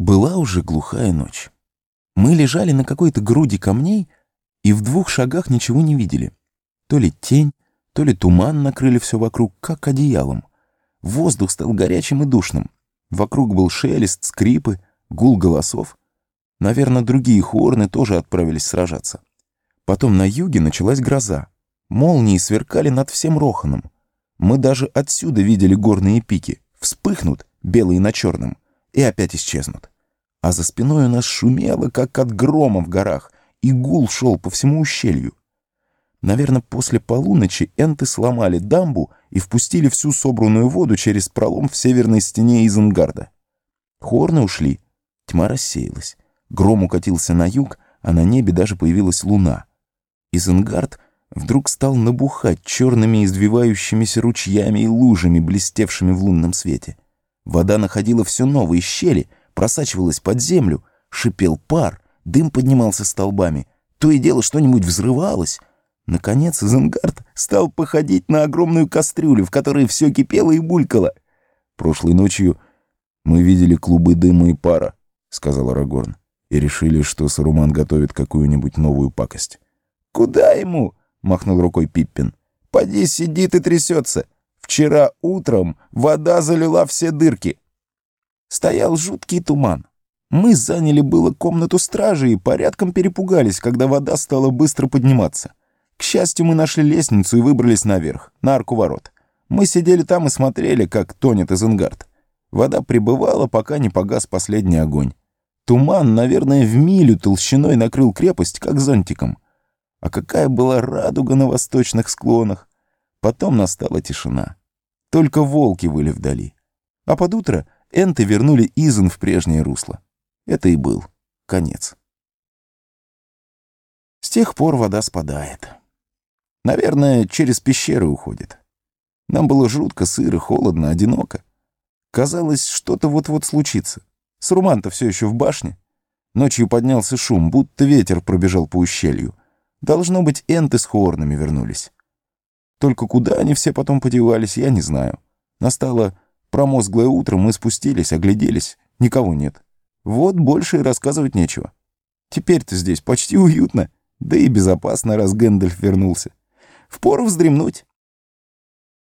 Была уже глухая ночь. Мы лежали на какой-то груди камней и в двух шагах ничего не видели. То ли тень, то ли туман накрыли все вокруг, как одеялом. Воздух стал горячим и душным. Вокруг был шелест, скрипы, гул голосов. Наверное, другие хорны тоже отправились сражаться. Потом на юге началась гроза. Молнии сверкали над всем Роханом. Мы даже отсюда видели горные пики. Вспыхнут, белые на черном, и опять исчезнут. А за спиной у нас шумело, как от грома в горах, и гул шел по всему ущелью. Наверное, после полуночи энты сломали дамбу и впустили всю собранную воду через пролом в северной стене Изенгарда. Хорны ушли, тьма рассеялась. Гром укатился на юг, а на небе даже появилась луна. Изенгард вдруг стал набухать черными извивающимися ручьями и лужами, блестевшими в лунном свете. Вода находила все новые щели, просачивалась под землю, шипел пар, дым поднимался столбами. То и дело что-нибудь взрывалось. Наконец Изенгард стал походить на огромную кастрюлю, в которой все кипело и булькало. «Прошлой ночью мы видели клубы дыма и пара», — сказал Арагорн, «и решили, что Саруман готовит какую-нибудь новую пакость». «Куда ему?» — махнул рукой Пиппин. «Поди сидит и трясется. Вчера утром вода залила все дырки». Стоял жуткий туман. Мы заняли было комнату стражи и порядком перепугались, когда вода стала быстро подниматься. К счастью, мы нашли лестницу и выбрались наверх, на арку ворот. Мы сидели там и смотрели, как тонет Изенгард. Вода прибывала, пока не погас последний огонь. Туман, наверное, в милю толщиной накрыл крепость, как зонтиком. А какая была радуга на восточных склонах! Потом настала тишина. Только волки выли вдали. А под утро энты вернули Изен в прежнее русло. Это и был конец. С тех пор вода спадает. Наверное, через пещеры уходит. Нам было жутко, сыро, холодно, одиноко. Казалось, что-то вот-вот случится. Сруман-то все еще в башне. Ночью поднялся шум, будто ветер пробежал по ущелью. Должно быть, энты с хорнами вернулись. Только куда они все потом подевались, я не знаю. Настало промозглое утро, мы спустились, огляделись. Никого нет. Вот больше и рассказывать нечего. Теперь-то здесь почти уютно, да и безопасно, раз Гэндальф вернулся. Впору вздремнуть.